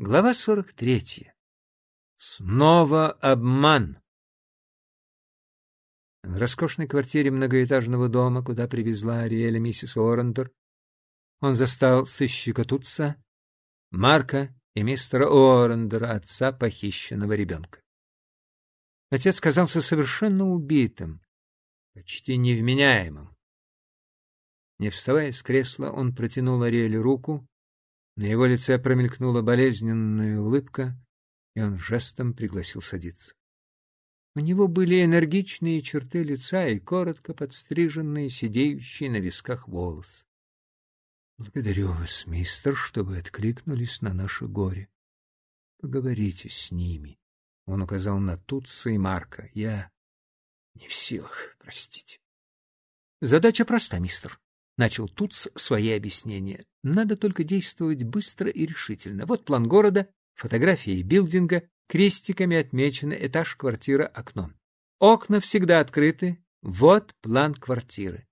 Глава 43. Снова обман. В роскошной квартире многоэтажного дома, куда привезла Ариэля миссис Орендер, он застал сыщика Тутса, Марка и мистера Орендера, отца похищенного ребенка. Отец казался совершенно убитым, почти невменяемым. Не вставая с кресла, он протянул Ариэле руку, на его лице промелькнула болезненная улыбка, и он жестом пригласил садиться. У него были энергичные черты лица и коротко подстриженные, сидеющие на висках волос. — Благодарю вас, мистер, что вы откликнулись на наше горе. Поговорите с ними. Он указал на Тутса и Марка. Я не в силах, простите. Задача проста, мистер. Начал Туц свои объяснения. Надо только действовать быстро и решительно. Вот план города, фотографии билдинга, крестиками отмечены этаж, квартира, окно. Окна всегда открыты. Вот план квартиры.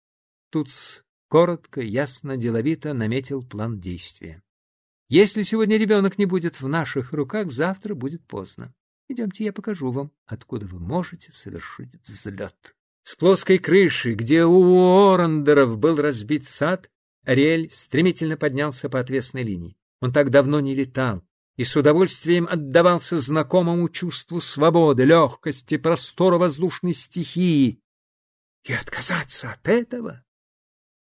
Туц коротко, ясно, деловито наметил план действия. Если сегодня ребенок не будет в наших руках, завтра будет поздно. Идемте, я покажу вам, откуда вы можете совершить взлет. С плоской крыши, где у Орендеров был разбит сад, Ариэль стремительно поднялся по отвесной линии. Он так давно не летал и с удовольствием отдавался знакомому чувству свободы, легкости, простора воздушной стихии. И отказаться от этого?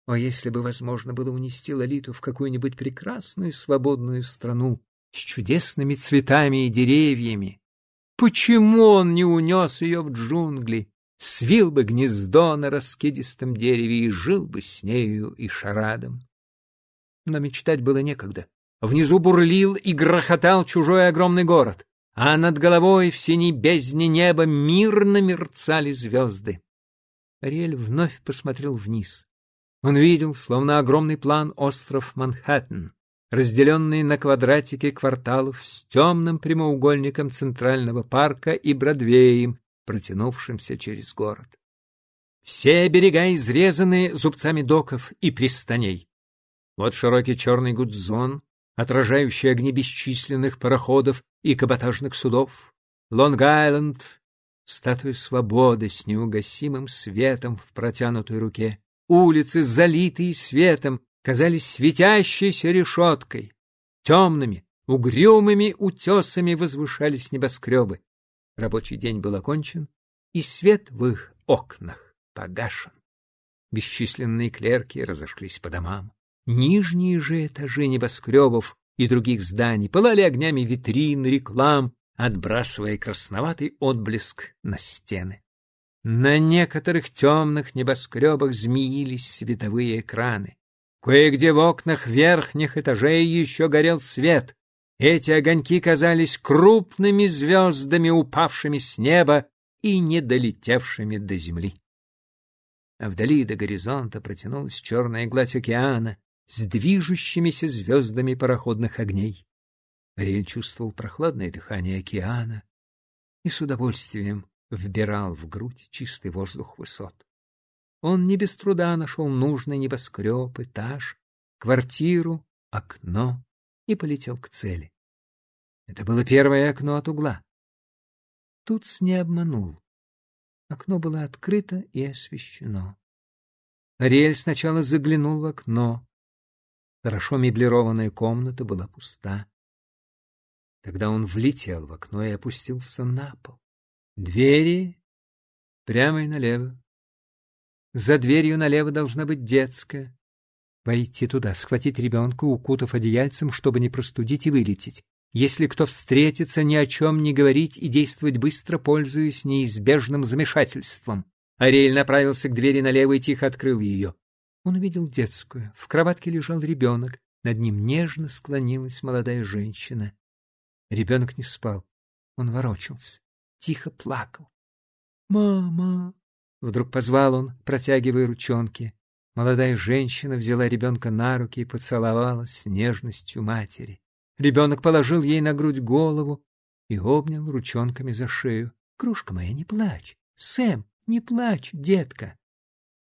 О, если бы возможно было унести Лолиту в какую-нибудь прекрасную свободную страну с чудесными цветами и деревьями! Почему он не унес ее в джунгли, свил бы гнездо на раскидистом дереве и жил бы с нею и шарадом. Но мечтать было некогда. Внизу бурлил и грохотал чужой огромный город, а над головой в синей бездне неба мирно мерцали звезды. Ариэль вновь посмотрел вниз. Он видел, словно огромный план, остров Манхэттен, разделенный на квадратики кварталов с темным прямоугольником Центрального парка и Бродвеем, протянувшимся через город. Все берега изрезаны зубцами доков и пристаней. Вот широкий черный гудзон, отражающий огни бесчисленных пароходов и каботажных судов. Лонг-Айленд — статуя свободы с неугасимым светом в протянутой руке. Улицы, залитые светом, казались светящейся решеткой. Темными, угрюмыми утесами возвышались небоскребы. Рабочий день был окончен, и свет в их окнах погашен. Бесчисленные клерки разошлись по домам. Нижние же этажи небоскребов и других зданий пылали огнями витрин, реклам, отбрасывая красноватый отблеск на стены. На некоторых темных небоскребах змеились световые экраны. Кое-где в окнах верхних этажей еще горел свет, эти огоньки казались крупными звездами, упавшими с неба и не долетевшими до земли. А вдали до горизонта протянулась черная гладь океана с движущимися звездами пароходных огней. Ариэль чувствовал прохладное дыхание океана и с удовольствием вбирал в грудь чистый воздух высот. Он не без труда нашел нужный небоскреб, этаж, квартиру, окно и полетел к цели. Это было первое окно от угла. Туц не обманул. Окно было открыто и освещено. Ариэль сначала заглянул в окно. Хорошо меблированная комната была пуста. Тогда он влетел в окно и опустился на пол. Двери прямо и налево. За дверью налево должна быть детская. Войти туда, схватить ребенка, укутав одеяльцем, чтобы не простудить и вылететь. Если кто встретится, ни о чем не говорить и действовать быстро, пользуясь неизбежным замешательством. Ариэль направился к двери налево и тихо открыл ее. Он увидел детскую. В кроватке лежал ребенок. Над ним нежно склонилась молодая женщина. Ребенок не спал. Он ворочался, тихо плакал. «Мама!» — вдруг позвал он, протягивая ручонки. Молодая женщина взяла ребенка на руки и поцеловала с нежностью матери. Ребенок положил ей на грудь голову и обнял ручонками за шею. — Кружка моя, не плачь. Сэм, не плачь, детка.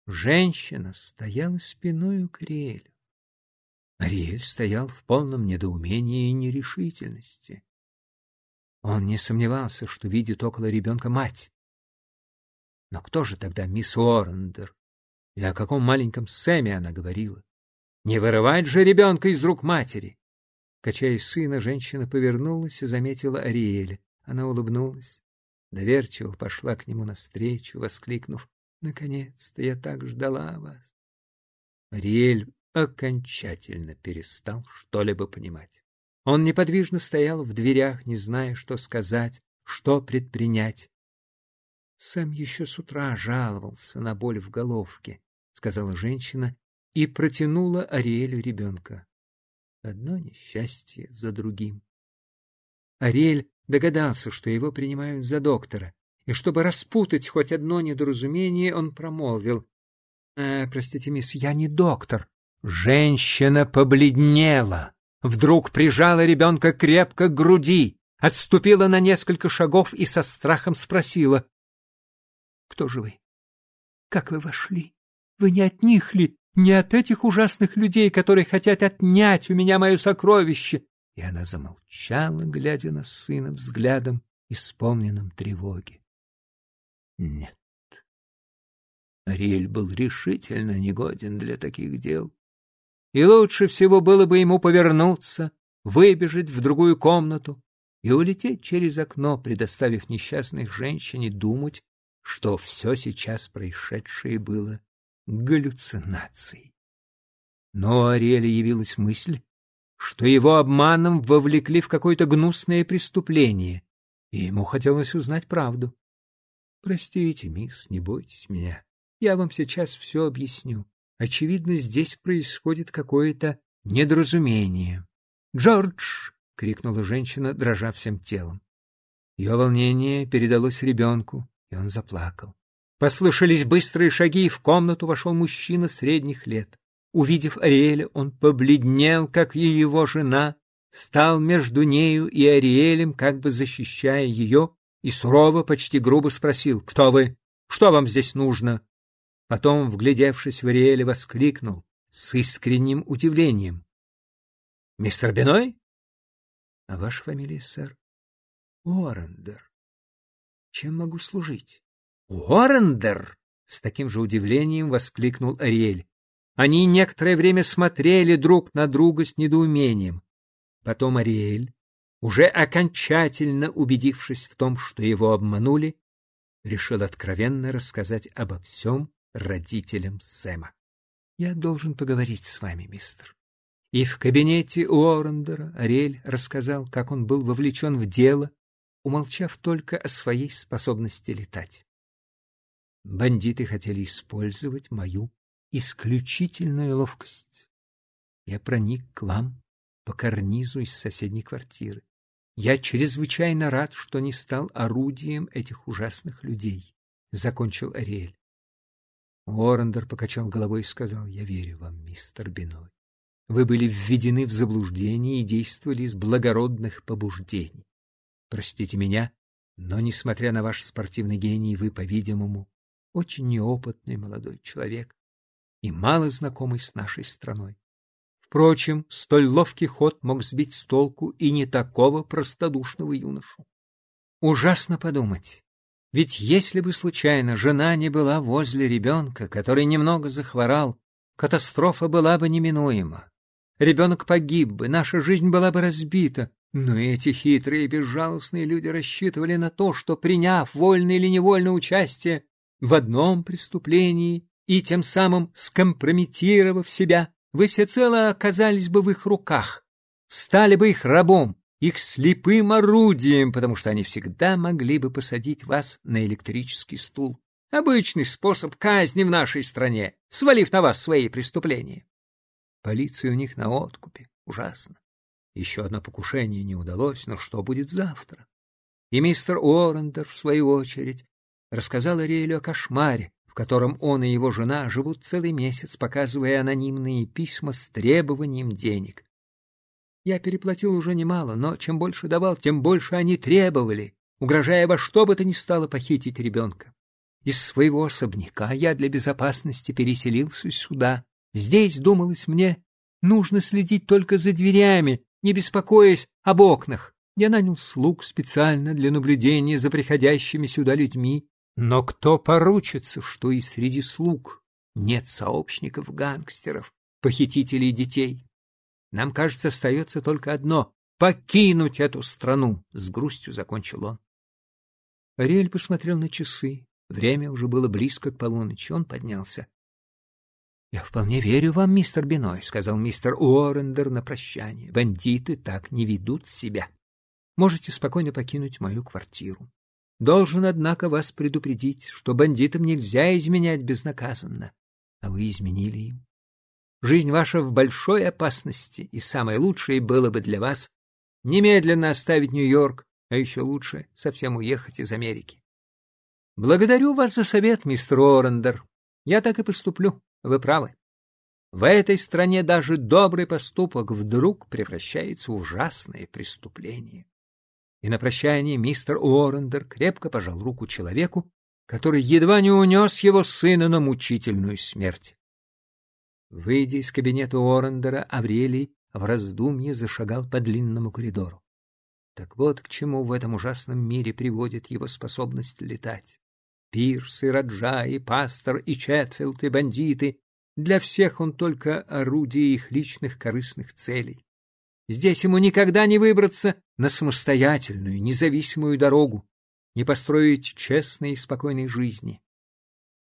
Женщина стояла спиною к Риэлю. Ариэль стоял в полном недоумении и нерешительности. Он не сомневался, что видит около ребенка мать. Но кто же тогда мисс Уоррендер? И о каком маленьком Сэме она говорила? Не вырывать же ребенка из рук матери! Качая сына, женщина повернулась и заметила Ариэля. Она улыбнулась, доверчиво пошла к нему навстречу, воскликнув «Наконец-то я так ждала вас!» Ариэль окончательно перестал что-либо понимать. Он неподвижно стоял в дверях, не зная, что сказать, что предпринять. Сам еще с утра жаловался на боль в головке, — сказала женщина и протянула Ариэлю ребенка. Одно несчастье за другим. Ариэль догадался, что его принимают за доктора, и чтобы распутать хоть одно недоразумение, он промолвил. «Э, «Простите, мисс, я не доктор». Женщина побледнела вдруг прижала ребенка крепко к груди, отступила на несколько шагов и со страхом спросила. — Кто же вы? Как вы вошли? Вы не от них ли? Не от этих ужасных людей, которые хотят отнять у меня мое сокровище? И она замолчала, глядя на сына взглядом, исполненным тревоги. Нет. Ариэль был решительно негоден для таких дел и лучше всего было бы ему повернуться, выбежать в другую комнату и улететь через окно, предоставив несчастной женщине думать, что все сейчас происшедшее было галлюцинацией. Но у Ариэля явилась мысль, что его обманом вовлекли в какое-то гнусное преступление, и ему хотелось узнать правду. — Простите, мисс, не бойтесь меня. Я вам сейчас все объясню. Очевидно, здесь происходит какое-то недоразумение. «Джордж!» — крикнула женщина, дрожа всем телом. Ее волнение передалось ребенку, и он заплакал. Послышались быстрые шаги, и в комнату вошел мужчина средних лет. Увидев Ариэля, он побледнел, как и его жена, стал между нею и Ариэлем, как бы защищая ее, и сурово, почти грубо спросил, «Кто вы? Что вам здесь нужно?» Потом, вглядевшись в Ариэля, воскликнул с искренним удивлением. — Мистер Биной? — А ваша фамилия, сэр? — Уоррендер. — Чем могу служить? — Уоррендер! — с таким же удивлением воскликнул Ариэль. Они некоторое время смотрели друг на друга с недоумением. Потом Ариэль, уже окончательно убедившись в том, что его обманули, решил откровенно рассказать обо всем, родителям Сэма. «Я должен поговорить с вами, мистер». И в кабинете Уоррендера Ариэль рассказал, как он был вовлечен в дело, умолчав только о своей способности летать. Бандиты хотели использовать мою исключительную ловкость. Я проник к вам по карнизу из соседней квартиры. Я чрезвычайно рад, что не стал орудием этих ужасных людей, — закончил Ариэль. Уоррендер покачал головой и сказал, «Я верю вам, мистер Биной. Вы были введены в заблуждение и действовали из благородных побуждений. Простите меня, но, несмотря на ваш спортивный гений, вы, по-видимому, очень неопытный молодой человек и мало знакомый с нашей страной. Впрочем, столь ловкий ход мог сбить с толку и не такого простодушного юношу. Ужасно подумать, ведь если бы случайно жена не была возле ребенка, который немного захворал, катастрофа была бы неминуема. Ребенок погиб бы, наша жизнь была бы разбита. Но эти хитрые и безжалостные люди рассчитывали на то, что, приняв вольно или невольно участие в одном преступлении и тем самым скомпрометировав себя, вы всецело оказались бы в их руках, стали бы их рабом, их слепым орудием, потому что они всегда могли бы посадить вас на электрический стул. Обычный способ казни в нашей стране, свалив на вас свои преступления. Полиция у них на откупе. Ужасно. Еще одно покушение не удалось, но что будет завтра? И мистер Уоррендер, в свою очередь, рассказал Ариэлю о кошмаре, в котором он и его жена живут целый месяц, показывая анонимные письма с требованием денег. Я переплатил уже немало, но чем больше давал, тем больше они требовали, угрожая во что бы то ни стало похитить ребенка. Из своего особняка я для безопасности переселился сюда. Здесь, думалось мне, нужно следить только за дверями, не беспокоясь об окнах. Я нанял слуг специально для наблюдения за приходящими сюда людьми. Но кто поручится, что и среди слуг нет сообщников-гангстеров, похитителей детей? Нам, кажется, остается только одно — покинуть эту страну, — с грустью закончил он. Ариэль посмотрел на часы. Время уже было близко к полуночи. Он поднялся. — Я вполне верю вам, мистер Биной, — сказал мистер Уоррендер на прощание. — Бандиты так не ведут себя. Можете спокойно покинуть мою квартиру. Должен, однако, вас предупредить, что бандитам нельзя изменять безнаказанно, а вы изменили им. Жизнь ваша в большой опасности, и самое лучшее было бы для вас немедленно оставить Нью-Йорк, а еще лучше совсем уехать из Америки. Благодарю вас за совет, мистер Орендер. Я так и поступлю. Вы правы. В этой стране даже добрый поступок вдруг превращается в ужасное преступление. И на прощание мистер Уоррендер крепко пожал руку человеку, который едва не унес его сына на мучительную смерть. Выйдя из кабинета Уоррендера, Аврелий в раздумье зашагал по длинному коридору. Так вот к чему в этом ужасном мире приводит его способность летать. Пирс и Раджа, и Пастор, и Четфилд, и бандиты — для всех он только орудие их личных корыстных целей. Здесь ему никогда не выбраться на самостоятельную, независимую дорогу, не построить честной и спокойной жизни.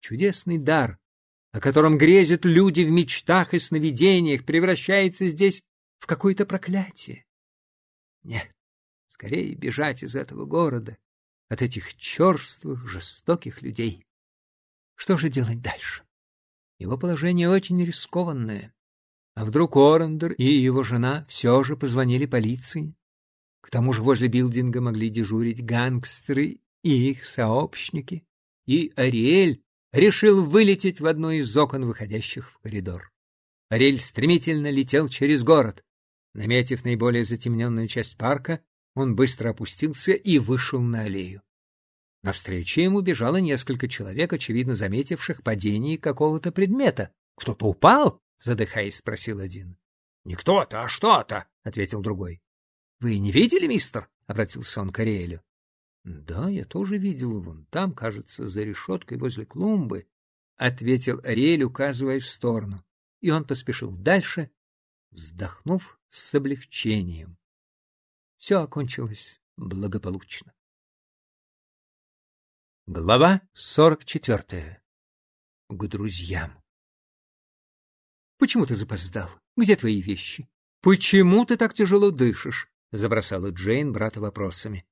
Чудесный дар, о котором грезят люди в мечтах и сновидениях, превращается здесь в какое-то проклятие. Нет, скорее бежать из этого города, от этих черствых, жестоких людей. Что же делать дальше? Его положение очень рискованное. А вдруг Орендер и его жена все же позвонили полиции? К тому же возле билдинга могли дежурить гангстеры и их сообщники. И Ариэль решил вылететь в одно из окон, выходящих в коридор. Ариэль стремительно летел через город. Наметив наиболее затемненную часть парка, он быстро опустился и вышел на аллею. Навстречу ему бежало несколько человек, очевидно заметивших падение какого-то предмета. «Кто-то упал?» — задыхаясь, спросил один. «Не кто-то, а что-то», — ответил другой. «Вы не видели, мистер?» — обратился он к Ариэлю. «Да, я тоже видел его. Там, кажется, за решеткой возле клумбы», — ответил Ариэль, указывая в сторону. И он поспешил дальше, вздохнув с облегчением. Все окончилось благополучно. Глава сорок четвертая. К друзьям. «Почему ты запоздал? Где твои вещи? Почему ты так тяжело дышишь?» — забросала Джейн брата вопросами.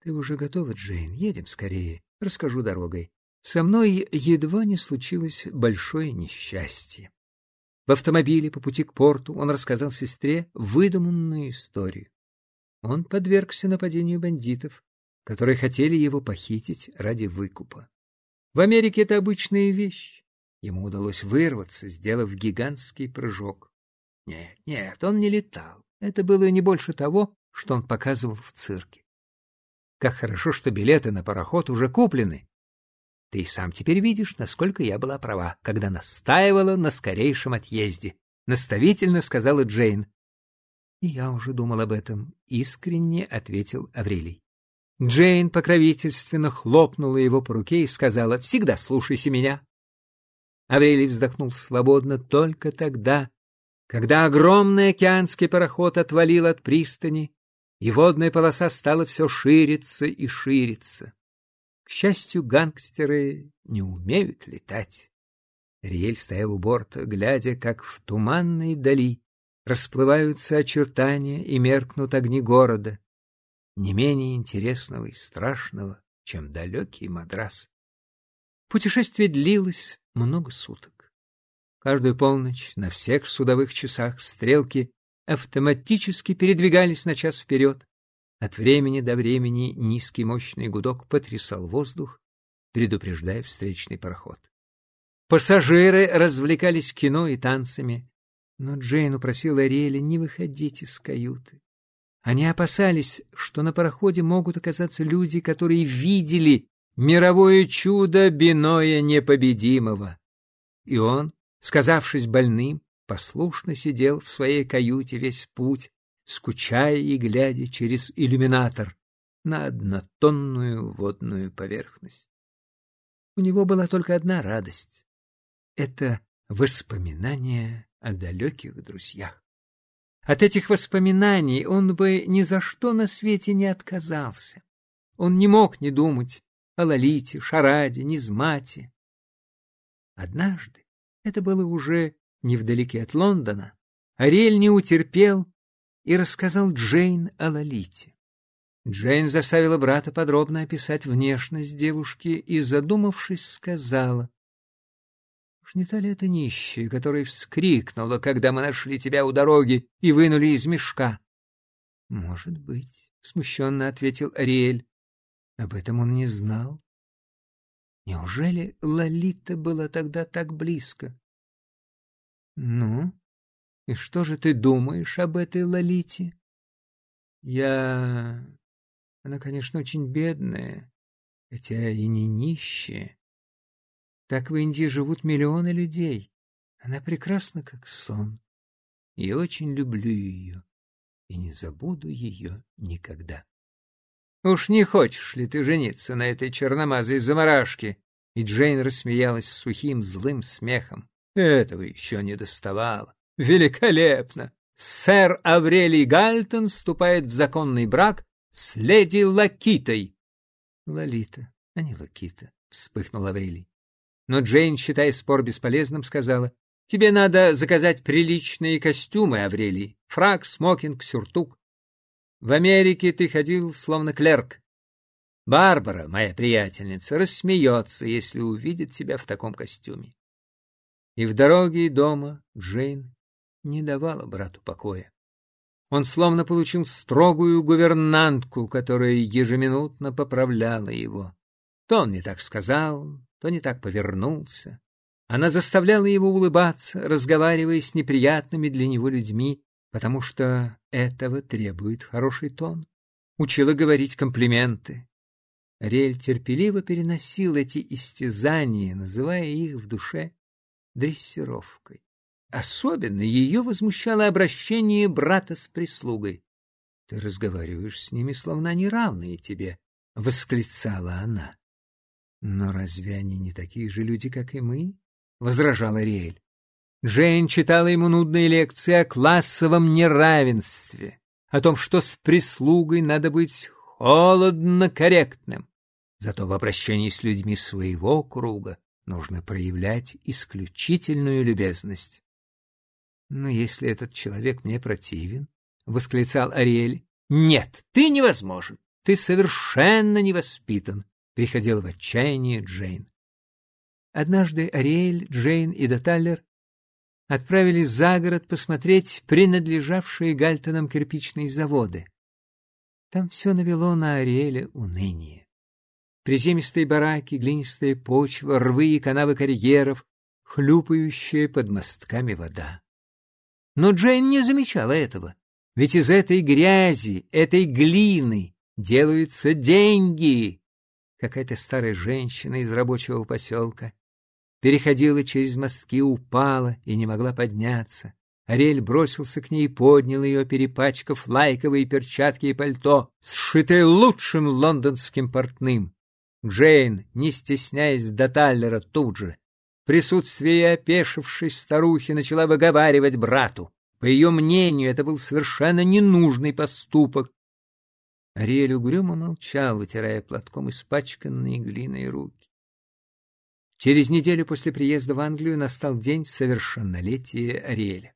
«Ты уже готова, Джейн? Едем скорее. Расскажу дорогой. Со мной едва не случилось большое несчастье». В автомобиле по пути к порту он рассказал сестре выдуманную историю. Он подвергся нападению бандитов, которые хотели его похитить ради выкупа. В Америке это обычная вещь. Ему удалось вырваться, сделав гигантский прыжок. Нет, нет, он не летал. Это было не больше того, что он показывал в цирке. Как хорошо, что билеты на пароход уже куплены. Ты и сам теперь видишь, насколько я была права, когда настаивала на скорейшем отъезде. Наставительно сказала Джейн. — я уже думал об этом, — искренне ответил Аврелий. Джейн покровительственно хлопнула его по руке и сказала «Всегда слушайся меня». Аврелий вздохнул свободно только тогда, когда огромный океанский пароход отвалил от пристани, и водная полоса стала все шириться и шириться. К счастью, гангстеры не умеют летать. Риэль стоял у борта, глядя, как в туманной дали расплываются очертания и меркнут огни города не менее интересного и страшного, чем далекий Мадрас. Путешествие длилось много суток. Каждую полночь на всех судовых часах стрелки автоматически передвигались на час вперед. От времени до времени низкий мощный гудок потрясал воздух, предупреждая встречный пароход. Пассажиры развлекались кино и танцами, но Джейн упросила Ариэля не выходить из каюты. Они опасались, что на пароходе могут оказаться люди, которые видели мировое чудо Биноя Непобедимого. И он, сказавшись больным, послушно сидел в своей каюте весь путь, скучая и глядя через иллюминатор на однотонную водную поверхность. У него была только одна радость — это воспоминания о далеких друзьях. От этих воспоминаний он бы ни за что на свете не отказался. Он не мог не думать о Лолите, Шараде, Низмате. Однажды, это было уже невдалеке от Лондона, Ариэль не утерпел и рассказал Джейн о Лолите. Джейн заставила брата подробно описать внешность девушки и, задумавшись, сказала, Уж не та ли это нищая, которая вскрикнула, когда мы нашли тебя у дороги и вынули из мешка? — Может быть, — смущенно ответил Ариэль. Об этом он не знал. Неужели Лолита была тогда так близко? — Ну, и что же ты думаешь об этой Лолите? — Я... Она, конечно, очень бедная, хотя и не нищая. Так в Индии живут миллионы людей. Она прекрасна, как сон. Я очень люблю ее и не забуду ее никогда. Уж не хочешь ли ты жениться на этой черномазой заморашке? И Джейн рассмеялась сухим злым смехом. Этого еще не доставало. Великолепно! Сэр Аврелий Гальтон вступает в законный брак с леди Лакитой. Лолита, а не Лакита, вспыхнул Аврелий. Но Джейн, считая спор бесполезным, сказала, «Тебе надо заказать приличные костюмы, Аврелий. Фрак, смокинг, сюртук. В Америке ты ходил словно клерк. Барбара, моя приятельница, рассмеется, если увидит тебя в таком костюме». И в дороге и дома Джейн не давала брату покоя. Он словно получил строгую гувернантку, которая ежеминутно поправляла его. То он не так сказал, то не так повернулся. Она заставляла его улыбаться, разговаривая с неприятными для него людьми, потому что этого требует хороший тон. Учила говорить комплименты. Рель терпеливо переносил эти истязания, называя их в душе дрессировкой. Особенно ее возмущало обращение брата с прислугой. — Ты разговариваешь с ними, словно они равные тебе, — восклицала она. «Но разве они не такие же люди, как и мы?» — возражал Ариэль. Джейн читала ему нудные лекции о классовом неравенстве, о том, что с прислугой надо быть холодно корректным. Зато в обращении с людьми своего круга нужно проявлять исключительную любезность. «Но если этот человек мне противен», — восклицал Ариэль, — «нет, ты невозможен, ты совершенно невоспитан, приходила в отчаяние Джейн. Однажды Ариэль, Джейн и Деталлер отправились за город посмотреть принадлежавшие Гальтонам кирпичные заводы. Там все навело на Ариэля уныние. Приземистые бараки, глинистая почва, рвы и канавы карьеров, хлюпающая под мостками вода. Но Джейн не замечала этого, ведь из этой грязи, этой глины делаются деньги, какая-то старая женщина из рабочего поселка. Переходила через мостки, упала и не могла подняться. Ариэль бросился к ней и поднял ее, перепачкав лайковые перчатки и пальто, сшитые лучшим лондонским портным. Джейн, не стесняясь до Таллера, тут же, в присутствии опешившей старухи, начала выговаривать брату. По ее мнению, это был совершенно ненужный поступок, Ариэль угрюмо молчал, вытирая платком испачканные глиной руки. Через неделю после приезда в Англию настал день совершеннолетия Ариэля.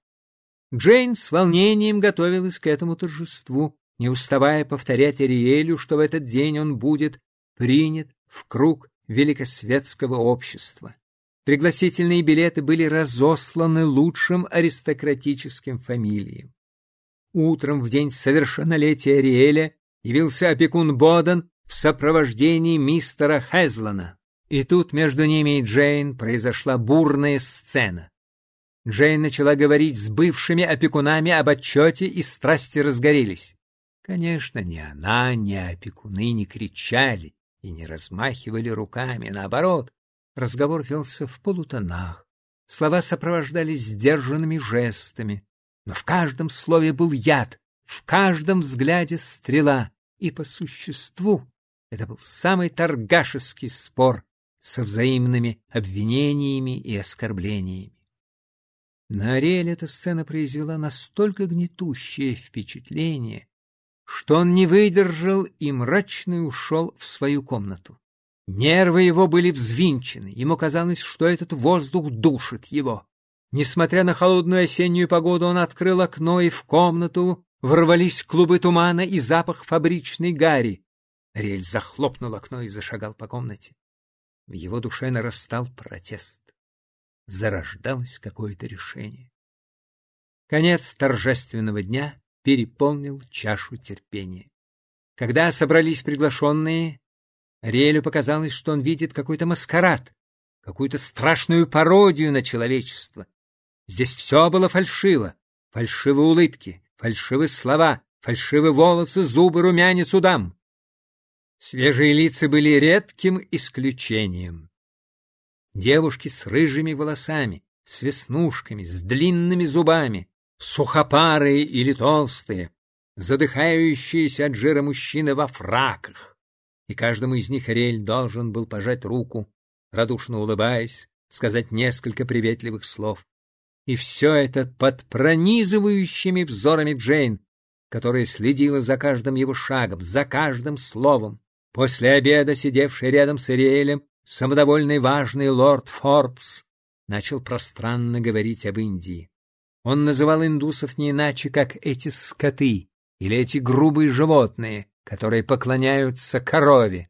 Джейн с волнением готовилась к этому торжеству, не уставая повторять Ариэлю, что в этот день он будет принят в круг великосветского общества. Пригласительные билеты были разосланы лучшим аристократическим фамилиям. Утром в день совершеннолетия Ариэля явился опекун Боден в сопровождении мистера Хезлана. И тут между ними и Джейн произошла бурная сцена. Джейн начала говорить с бывшими опекунами об отчете, и страсти разгорелись. Конечно, ни она, ни опекуны не кричали и не размахивали руками. Наоборот, разговор велся в полутонах, Слова сопровождались сдержанными жестами, но в каждом слове был яд, в каждом взгляде стрела, и по существу это был самый торгашеский спор со взаимными обвинениями и оскорблениями. На Ариэль эта сцена произвела настолько гнетущее впечатление, что он не выдержал и мрачно ушел в свою комнату. Нервы его были взвинчены, ему казалось, что этот воздух душит его. Несмотря на холодную осеннюю погоду, он открыл окно, и в комнату ворвались клубы тумана и запах фабричной гари. Рель захлопнул окно и зашагал по комнате. В его душе нарастал протест. Зарождалось какое-то решение. Конец торжественного дня переполнил чашу терпения. Когда собрались приглашенные, Релю показалось, что он видит какой-то маскарад, какую-то страшную пародию на человечество. Здесь все было фальшиво. Фальшивые улыбки, фальшивые слова, фальшивые волосы, зубы, румянец у дам. Свежие лица были редким исключением. Девушки с рыжими волосами, с веснушками, с длинными зубами, сухопарые или толстые, задыхающиеся от жира мужчины во фраках. И каждому из них Ариэль должен был пожать руку, радушно улыбаясь, сказать несколько приветливых слов. И все это под пронизывающими взорами Джейн, которая следила за каждым его шагом, за каждым словом. После обеда, сидевший рядом с Ириэлем, самодовольный важный лорд Форбс начал пространно говорить об Индии. Он называл индусов не иначе, как эти скоты или эти грубые животные, которые поклоняются корове.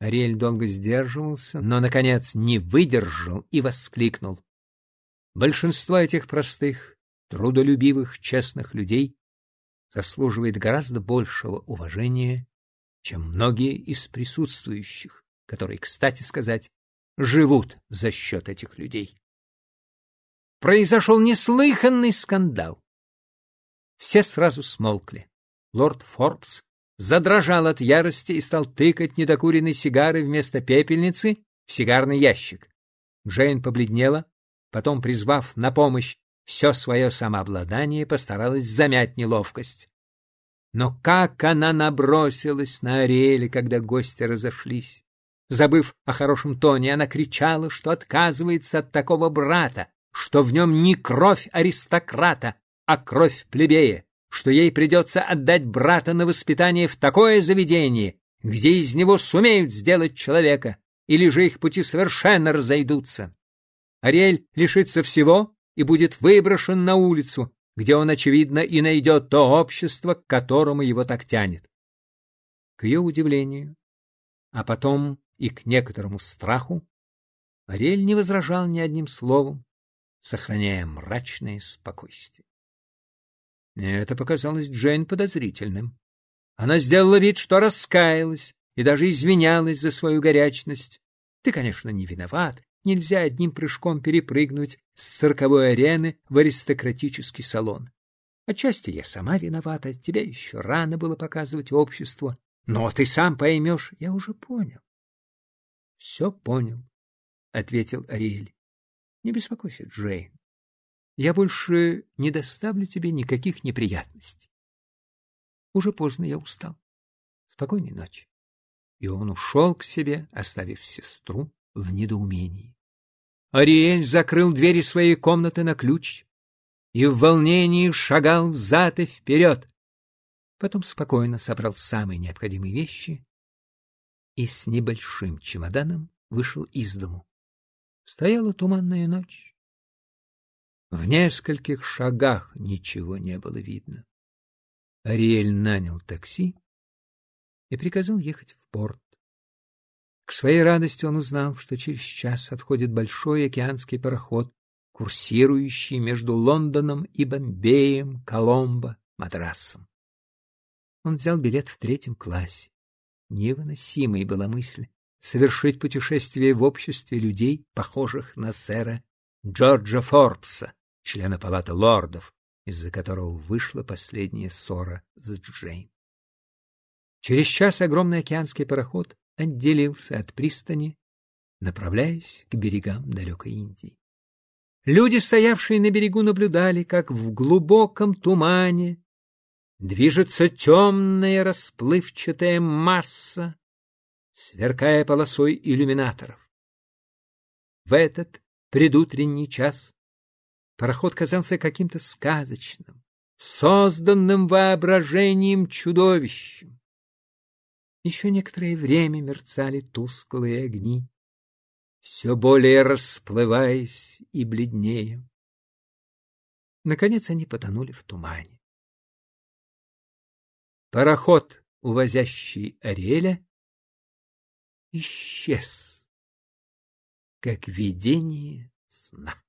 Ариэль долго сдерживался, но, наконец, не выдержал и воскликнул. Большинство этих простых, трудолюбивых, честных людей заслуживает гораздо большего уважения, чем многие из присутствующих, которые, кстати сказать, живут за счет этих людей. Произошел неслыханный скандал. Все сразу смолкли. Лорд Форбс задрожал от ярости и стал тыкать недокуренной сигары вместо пепельницы в сигарный ящик. Джейн побледнела, потом, призвав на помощь все свое самообладание, постаралась замять неловкость. Но как она набросилась на Ариэля, когда гости разошлись! Забыв о хорошем тоне, она кричала, что отказывается от такого брата, что в нем не кровь аристократа, а кровь плебея, что ей придется отдать брата на воспитание в такое заведение, где из него сумеют сделать человека, или же их пути совершенно разойдутся. Ариэль лишится всего и будет выброшен на улицу, где он, очевидно, и найдет то общество, к которому его так тянет. К ее удивлению, а потом и к некоторому страху, Ариэль не возражал ни одним словом, сохраняя мрачное спокойствие. Это показалось Джейн подозрительным. Она сделала вид, что раскаялась и даже извинялась за свою горячность. Ты, конечно, не виноват, нельзя одним прыжком перепрыгнуть с цирковой арены в аристократический салон. Отчасти я сама виновата, тебя еще рано было показывать обществу, но ты сам поймешь, я уже понял. — Все понял, — ответил Ариэль. — Не беспокойся, Джейн. Я больше не доставлю тебе никаких неприятностей. Уже поздно я устал. Спокойной ночи. И он ушел к себе, оставив сестру в недоумении. Ариэль закрыл двери своей комнаты на ключ и в волнении шагал взад и вперед. Потом спокойно собрал самые необходимые вещи и с небольшим чемоданом вышел из дому. Стояла туманная ночь. В нескольких шагах ничего не было видно. Ариэль нанял такси и приказал ехать в порт. К своей радости он узнал, что через час отходит большой океанский пароход, курсирующий между Лондоном и Бомбеем, Коломбо, Мадрасом. Он взял билет в третьем классе. Невыносимой была мысль совершить путешествие в обществе людей, похожих на сэра Джорджа Форбса, члена палаты лордов, из-за которого вышла последняя ссора с Джейн. Через час огромный океанский пароход отделился от пристани, направляясь к берегам далекой Индии. Люди, стоявшие на берегу, наблюдали, как в глубоком тумане движется темная расплывчатая масса, сверкая полосой иллюминаторов. В этот предутренний час пароход казался каким-то сказочным, созданным воображением чудовищем. Еще некоторое время мерцали тусклые огни, все более расплываясь и бледнее. Наконец они потонули в тумане. Пароход, увозящий Ариэля, исчез, как видение сна.